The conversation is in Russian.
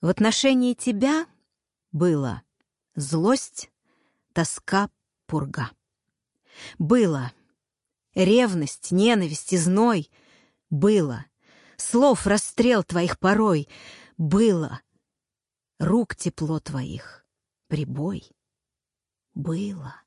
В отношении тебя было злость, тоска, пурга. Было ревность, ненависть и зной. Было слов расстрел твоих порой. Было рук тепло твоих, прибой. Было.